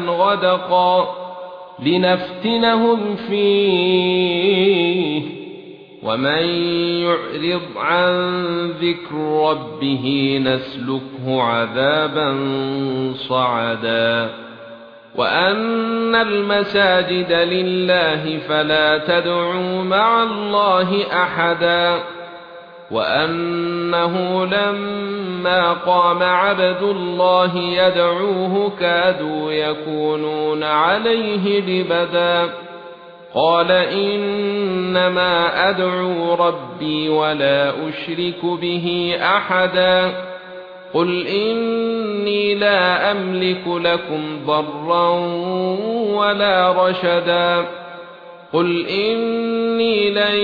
غَدَقًا لِّنَفْتِنَهُمْ فِيهِ. وَمَن يُعْرِضْ عَن ذِكْرِ رَبِّهِ نَسْلُكْهُ عَذَابًا صَعَدًا. وَأَنَّ الْمَسَاجِدَ لِلَّهِ فَلَا تَدْعُوا مَعَ اللَّهِ أَحَدًا. وَأَنَّهُ لَمَّا قَامَ عَبْدُ اللَّهِ يَدْعُوهُ كَادُوا يَكُونُونَ عَلَيْهِ لِبَدًا قَالَ إِنَّمَا أَدْعُو رَبِّي وَلَا أُشْرِكُ بِهِ أَحَدًا قُلْ إِنِّي لَا أَمْلِكُ لَكُمْ ضَرًّا وَلَا رَشَدًا قُلْ إِنِّي لَن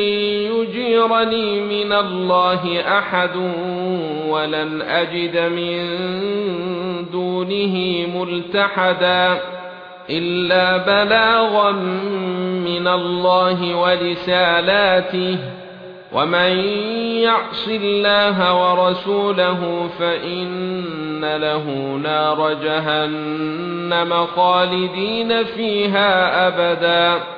يُجِيرَنِي مِنَ اللَّهِ أَحَدٌ وَلَنْ أَجِدَ مِن دُونِهِ مُلْتَحَدًا إِلَّا بَلَاغًا مِنَ اللَّهِ وَرِسَالَاتِهِ وَمَن يَعْصِ اللَّهَ وَرَسُولَهُ فَإِنَّ لَهُ نَارَ جَهَنَّمَ خَالِدِينَ فِيهَا أَبَدًا